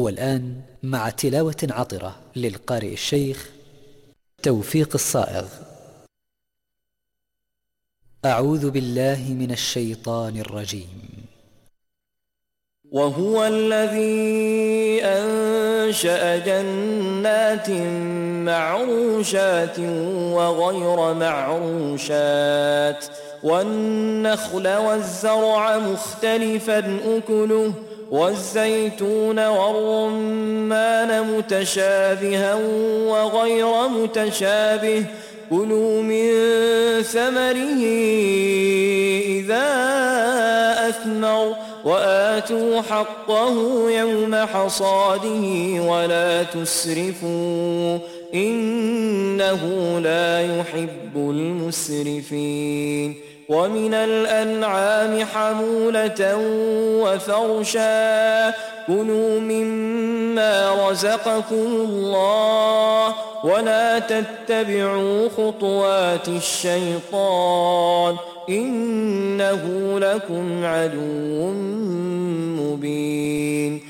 والآن مع تلاوة عطرة للقارئ الشيخ توفيق الصائغ. أعوذ بالله من الشيطان الرجيم. وهو الذي أنشأ جنات معروشات وغير معروشات والنخل والزرع مختلفا أكله والزيتون والرمان متشابها وغير متشابه كلوا من ثمره إذا أثمر وآتوا حقه يوم حصاده ولا تسرفوا إنه لا يحب المسرفين ومن الأنعام حمولة وفرشا كنوا مما رزقكم الله ولا تتبعوا خطوات الشيطان إنه لكم عدو مبين.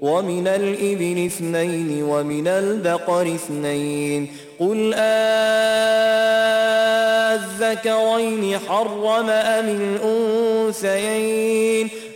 ومن الإبل اثنين ومن البقر اثنين قل أذكرين حرم أم الأنثيين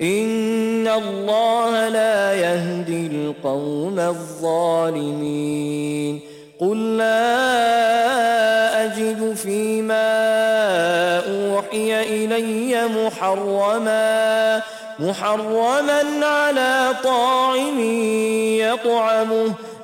ان الله لا يهدي القوم الظالمين قل لا اجد فيما اوحي الي محرما محرما على طاعم يطعمه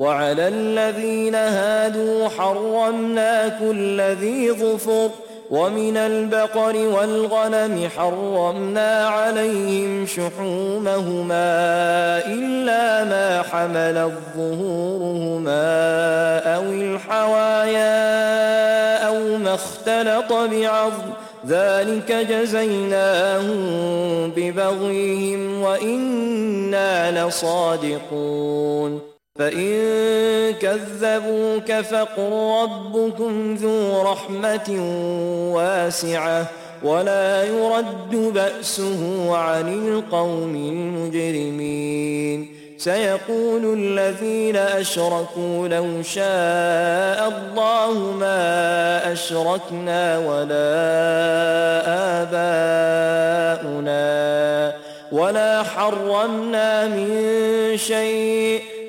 وعلى الذين هادوا حرمنا كل ذي ظفر ومن البقر والغنم حرمنا عليهم شحومهما إلا ما حمل الظهورهما أو الحوايا أو ما اختلط بعض ذلك جزيناهم ببغيهم وإنا لصادقون فَإِن كَذَّبُوكَ فَقُلْ رَبُّكُمْ ذُو رَحْمَةٍ وَاسِعَةٍ وَلَا يُرَدُّ بَأْسُهُ عَنِ الْقَوْمِ الْمُجْرِمِينَ سيقول الذين أشركوا لو شاء الله ما أشركنا ولا آباؤنا ولا حرمنا من شيء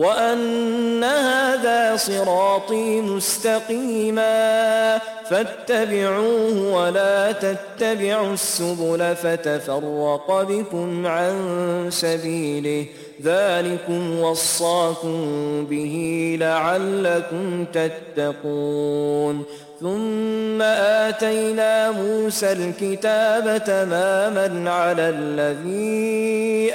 وَأَنَّ هَذَا صِرَاطِي مُسْتَقِيمًا فَاتَّبِعُوهُ وَلَا تَتَّبِعُوا السُّبُلَ فَتَفَرَّقَ بِكُمْ عَن سَبِيلِهِ ذَلِكُمْ وَصَّاكُمْ بِهِ لَعَلَّكُمْ تَتَّقُونَ ثُمَّ آتَيْنَا مُوسَى الْكِتَابَ تَمَامًا عَلَى الَّذِي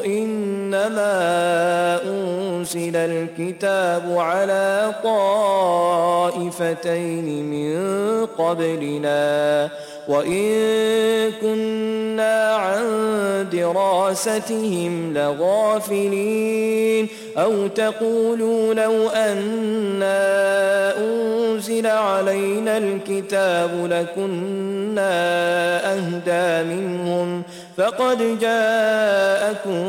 ما أنزل الكتاب على طائفتين من قبلنا وإن كنا عن دراستهم لغافلين أو تقولوا لو أنا أنزل علينا الكتاب لكنا أهدى منهم فقد جاءكم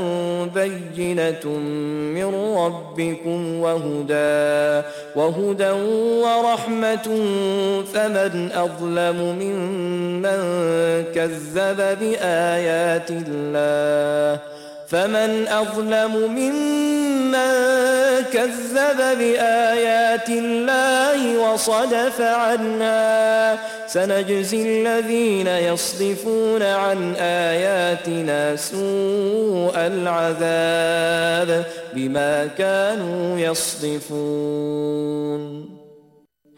بينة من ربكم وهدى وهدى ورحمة فمن أظلم ممن كذب بآيات الله. فمن أظلم ممن كذب بآيات الله وصدف عنا سنجزي الذين يصدفون عن آياتنا سوء العذاب بما كانوا يصدفون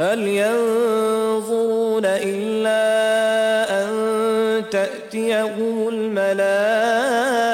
هل ينظرون إلا أن تأتيهم الملائكة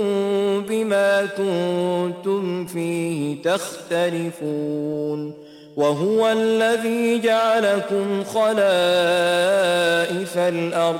بما كنتم فيه تختلفون وهو الذي جعلكم خلائف الأرض